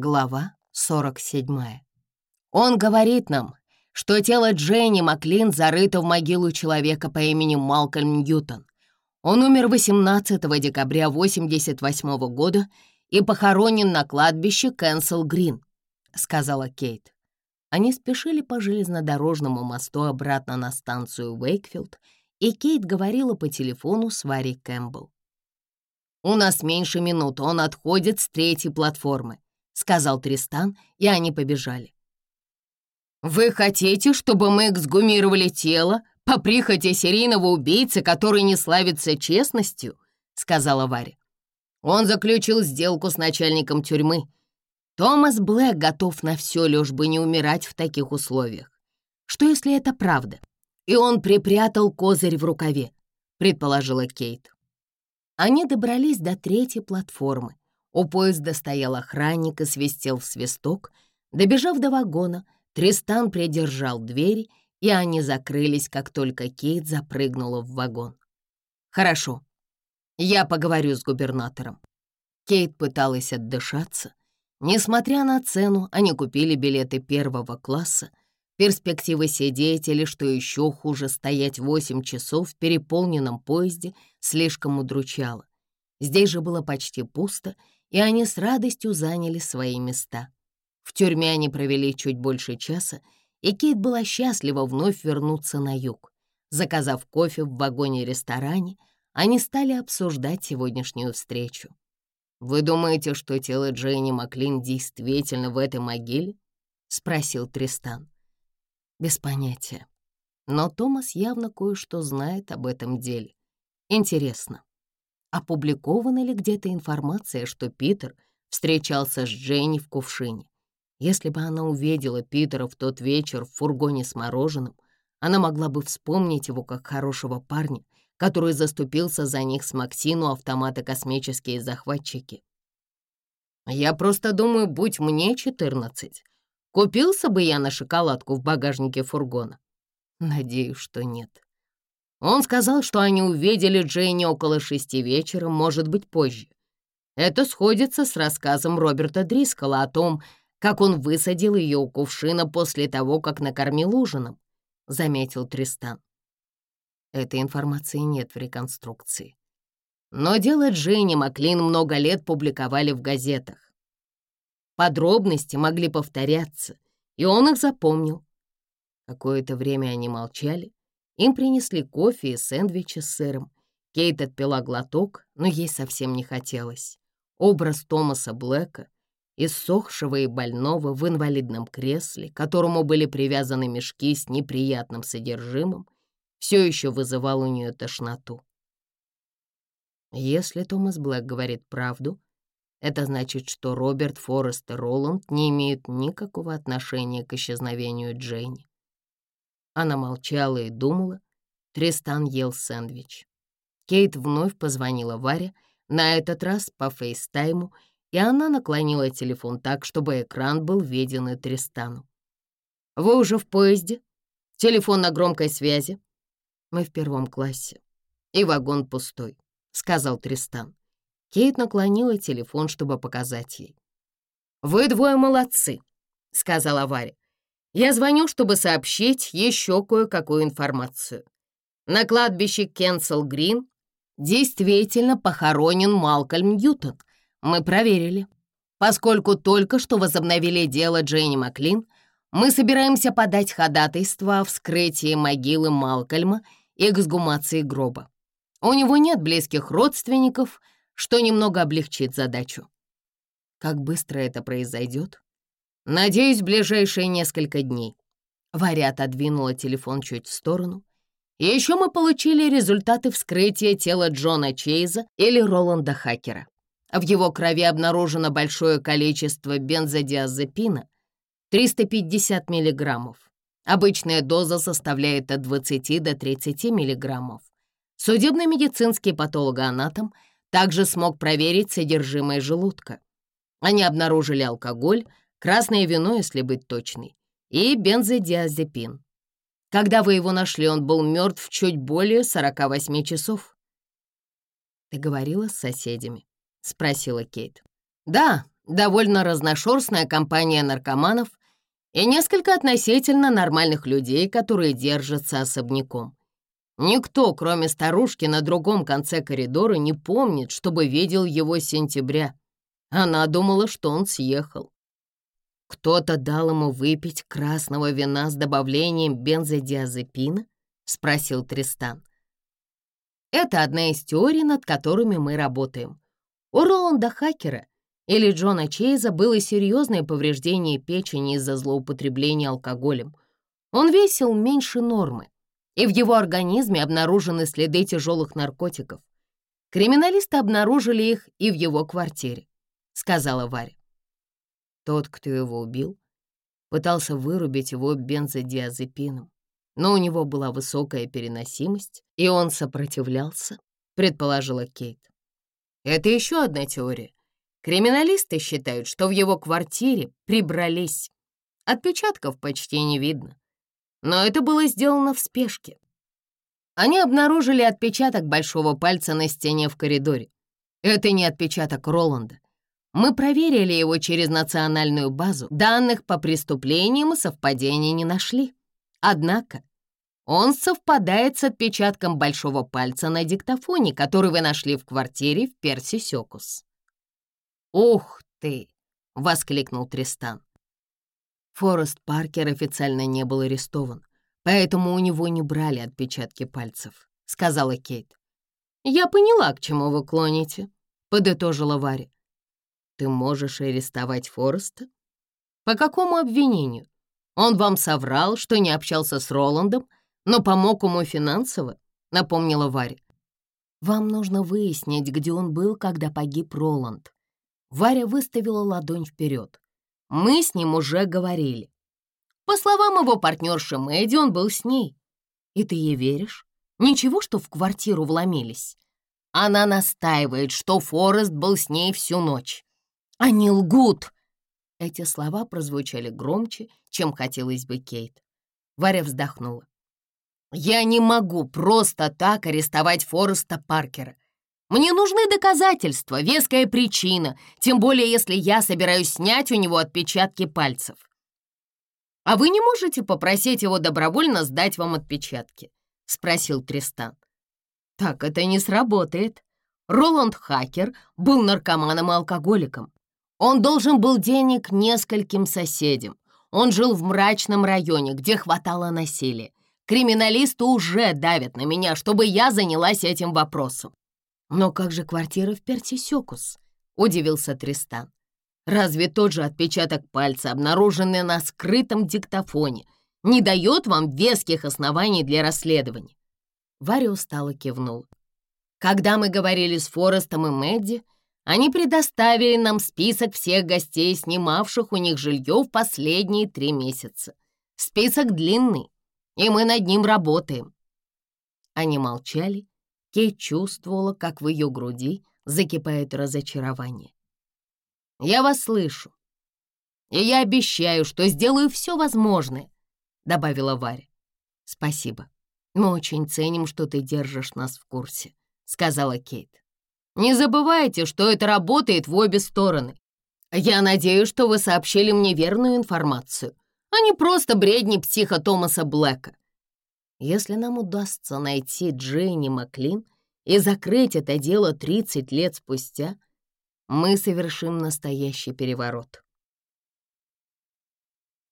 Глава 47. Он говорит нам, что тело Дженни Маклин зарыто в могилу человека по имени Малкольм Ньютон. Он умер 18 декабря 1988 -го года и похоронен на кладбище Кэнсел Грин, сказала Кейт. Они спешили по железнодорожному мосту обратно на станцию Уэйкфилд, и Кейт говорила по телефону с Варри Кэмпбелл. «У нас меньше минут, он отходит с третьей платформы», — сказал Тристан, и они побежали. «Вы хотите, чтобы мы эксгумировали тело по прихоти серийного убийцы, который не славится честностью?» — сказала Варя. «Он заключил сделку с начальником тюрьмы. Томас Блэк готов на все, лишь бы не умирать в таких условиях. Что, если это правда? И он припрятал козырь в рукаве», — предположила Кейт. Они добрались до третьей платформы, у поезда стоял охранник и свистел в свисток. Добежав до вагона, Тристан придержал двери, и они закрылись, как только Кейт запрыгнула в вагон. «Хорошо, я поговорю с губернатором». Кейт пыталась отдышаться. Несмотря на цену, они купили билеты первого класса. Перспективы сидеть или, что еще хуже, стоять 8 часов в переполненном поезде слишком удручало. Здесь же было почти пусто, и они с радостью заняли свои места. В тюрьме они провели чуть больше часа, и Кейт была счастлива вновь вернуться на юг. Заказав кофе в вагоне-ресторане, они стали обсуждать сегодняшнюю встречу. «Вы думаете, что тело Джейни Маклин действительно в этой могиле?» — спросил Тристан. «Без понятия. Но Томас явно кое-что знает об этом деле. Интересно, опубликована ли где-то информация, что Питер встречался с Дженни в кувшине. Если бы она увидела Питера в тот вечер в фургоне с мороженым, она могла бы вспомнить его как хорошего парня, который заступился за них с Максину автоматы «Космические захватчики». «Я просто думаю, будь мне четырнадцать, купился бы я на шоколадку в багажнике фургона?» «Надеюсь, что нет», он сказал, что они увидели Джейни около шести вечера, может быть, позже. Это сходится с рассказом Роберта Дрискала о том, как он высадил ее у кувшина после того, как накормил ужином, — заметил Тристан. Этой информации нет в реконструкции. Но дело Джейни Маклин много лет публиковали в газетах. Подробности могли повторяться, и он их запомнил. Какое-то время они молчали, им принесли кофе и сэндвичи с сыром. Кейт отпила глоток, но ей совсем не хотелось. Образ Томаса Блэка, иссохшего и больного в инвалидном кресле, которому были привязаны мешки с неприятным содержимым, все еще вызывал у нее тошноту. Если Томас Блэк говорит правду, это значит, что Роберт, Форест и Роланд не имеют никакого отношения к исчезновению Джейни. Она молчала и думала. Тристан ел сэндвич. Кейт вновь позвонила Варе, на этот раз по фейстайму, и она наклонила телефон так, чтобы экран был виден и Тристану. «Вы уже в поезде? Телефон на громкой связи?» «Мы в первом классе, и вагон пустой», — сказал Тристан. Кейт наклонила телефон, чтобы показать ей. «Вы двое молодцы», — сказала Варя. Я звоню, чтобы сообщить еще кое-какую информацию. На кладбище Кенсел Грин действительно похоронен Малкольм Ньютон. Мы проверили. Поскольку только что возобновили дело Дженни Маклин, мы собираемся подать ходатайство о вскрытии могилы Малкольма и эксгумации гроба. У него нет близких родственников, что немного облегчит задачу. Как быстро это произойдет, Надеюсь, в ближайшие несколько дней. Варя отодвинула телефон чуть в сторону. И еще мы получили результаты вскрытия тела Джона Чейза или Роланда Хакера. В его крови обнаружено большое количество бензодиазепина, 350 миллиграммов. Обычная доза составляет от 20 до 30 миллиграммов. Судебный медицинский патологоанатом также смог проверить содержимое желудка. Они обнаружили алкоголь, красное вино, если быть точной, и бензодиазепин. Когда вы его нашли, он был мертв чуть более 48 часов. «Ты говорила с соседями?» — спросила Кейт. «Да, довольно разношерстная компания наркоманов и несколько относительно нормальных людей, которые держатся особняком. Никто, кроме старушки на другом конце коридора, не помнит, чтобы видел его с сентября. Она думала, что он съехал. «Кто-то дал ему выпить красного вина с добавлением бензодиазепина?» — спросил Тристан. «Это одна из теорий, над которыми мы работаем. У Роланда Хакера или Джона Чейза было серьезное повреждение печени из-за злоупотребления алкоголем. Он весил меньше нормы, и в его организме обнаружены следы тяжелых наркотиков. Криминалисты обнаружили их и в его квартире», — сказала Варя. Тот, кто его убил, пытался вырубить его бензодиазепином, но у него была высокая переносимость, и он сопротивлялся, предположила Кейт. Это еще одна теория. Криминалисты считают, что в его квартире прибрались. Отпечатков почти не видно. Но это было сделано в спешке. Они обнаружили отпечаток большого пальца на стене в коридоре. Это не отпечаток Роланда. Мы проверили его через национальную базу. Данных по преступлениям и совпадений не нашли. Однако он совпадает с отпечатком большого пальца на диктофоне, который вы нашли в квартире в Перси Персисекус. «Ух ты!» — воскликнул Тристан. Форест Паркер официально не был арестован, поэтому у него не брали отпечатки пальцев, — сказала Кейт. «Я поняла, к чему вы клоните», — подытожила Варя. Ты можешь арестовать Форреста? По какому обвинению? Он вам соврал, что не общался с Роландом, но помог ему финансово, напомнила Варя. Вам нужно выяснить, где он был, когда погиб Роланд. Варя выставила ладонь вперед. Мы с ним уже говорили. По словам его партнерши Мэдди, он был с ней. И ты ей веришь? Ничего, что в квартиру вломились. Она настаивает, что Форест был с ней всю ночь. Они лгут!» Эти слова прозвучали громче, чем хотелось бы Кейт. Варя вздохнула. «Я не могу просто так арестовать Фореста Паркера. Мне нужны доказательства, веская причина, тем более если я собираюсь снять у него отпечатки пальцев. А вы не можете попросить его добровольно сдать вам отпечатки?» — спросил Тристан. «Так это не сработает. Роланд Хакер был наркоманом и алкоголиком. Он должен был денег нескольким соседям. Он жил в мрачном районе, где хватало насилия. Криминалисты уже давят на меня, чтобы я занялась этим вопросом. «Но как же квартира в Пертисекус?» — удивился Тристан. «Разве тот же отпечаток пальца, обнаруженный на скрытом диктофоне, не дает вам веских оснований для расследования?» Варя устало кивнул. «Когда мы говорили с Форестом и Мэдди, они предоставили нам список всех гостей, снимавших у них жилье в последние три месяца. Список длинный, и мы над ним работаем». Они молчали. Кейт чувствовала, как в ее груди закипает разочарование. «Я вас слышу, и я обещаю, что сделаю все возможное», — добавила Варя. «Спасибо. Мы очень ценим, что ты держишь нас в курсе», — сказала Кейт. Не забывайте, что это работает в обе стороны. Я надеюсь, что вы сообщили мне верную информацию, а не просто бредни психа Томаса Блэка. Если нам удастся найти Дженни Маклин и закрыть это дело 30 лет спустя, мы совершим настоящий переворот.